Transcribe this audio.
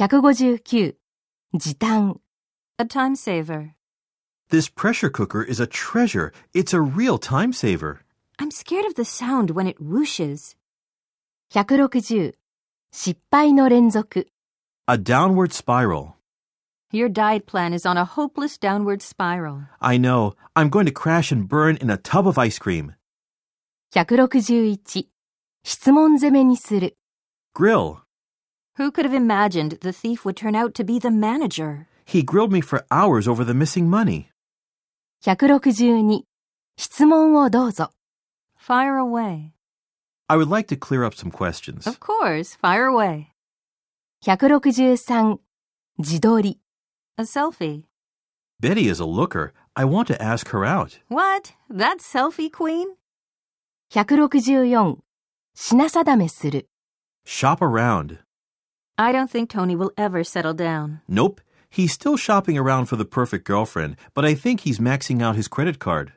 159時短 A time saver. This pressure cooker is a treasure. It's a real time saver. I'm scared of the sound when it whooshes. 160失敗の連続 A downward spiral. Your diet plan is on a hopeless downward spiral. I know. I'm going to crash and burn in a tub of ice cream. 161質問攻めにする Grill. Who could have imagined the thief would turn out to be the manager? He grilled me for hours over the missing money. 162質問をどうぞ Fire away. I would like to clear up some questions. Of course, fire away. 163自撮り A selfie. Betty is a looker. I want to ask her out. What? That selfie queen? 164品定めする Shop around. I don't think Tony will ever settle down. Nope. He's still shopping around for the perfect girlfriend, but I think he's maxing out his credit card.